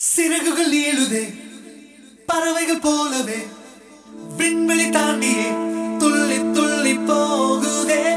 சிறகுகள் ஏழுதே பறவைகள் போலவே விண்வெளி தாண்டியே துள்ளி துள்ளி போகுதே.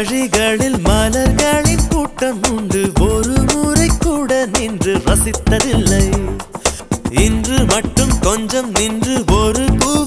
வழிகளில் மலர்களின் கூட்டம் உண்டு. ஒரு முறை கூட நின்று ரசித்ததில்லை. இன்று மட்டும் கொஞ்சம் நின்று ஒரு பூ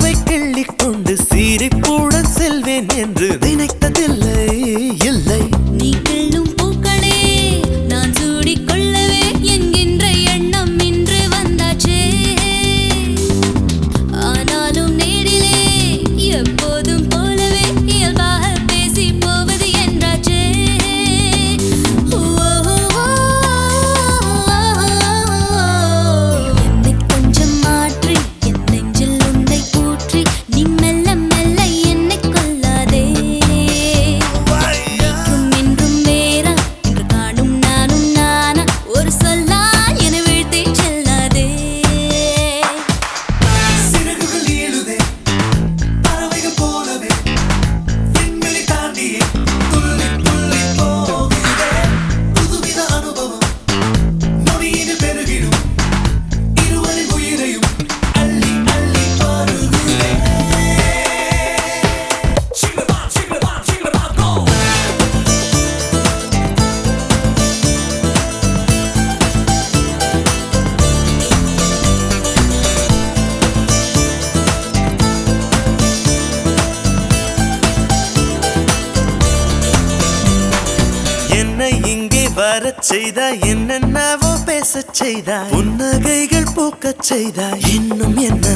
என்னை இங்கே வரச் செய்தாய். என்னென்னவோ பேசச் செய்தாய். புன்னகைகள் பூக்கச் செய்தாய். இன்னும் என்ன?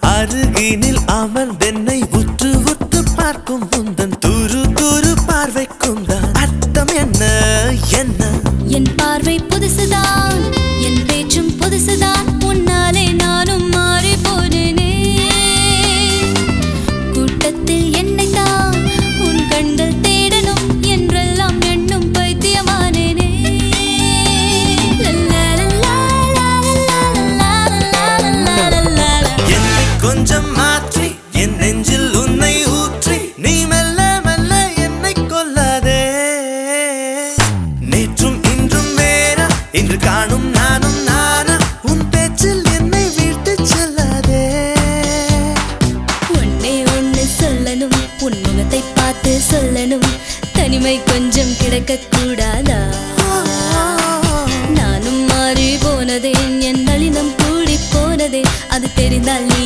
அருகினில் அமர்ந்தென்னை உற்று உற்று பார்க்கும் உந்தன் துரு துரு பார்வைக்கும் தான் அர்த்தம் என்ன? என்ன? என் பார்வை புதுசுதான். நடக்க கூடாதா நானும் மாறி போனதே என் நளினம் கூடி போனதே. அது தெரிந்தால் நீ